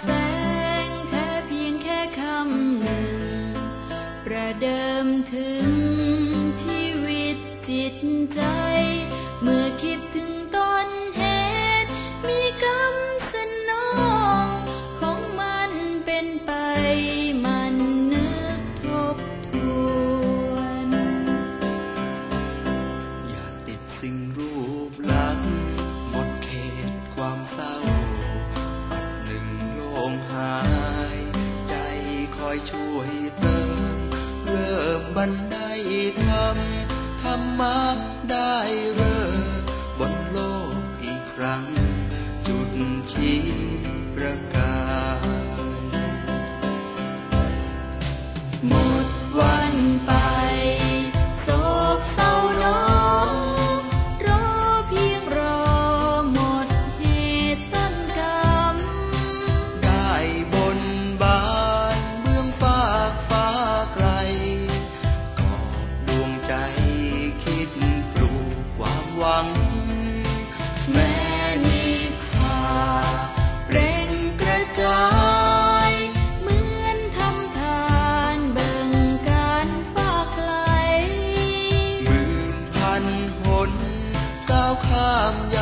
แสงแค่เพียงแค่คำหนึ่ง ประเดิมถึง อยช่วยเติม เริ่มบันไดทำรมธรรมะได้เริ่ หนก้าวข้ามยา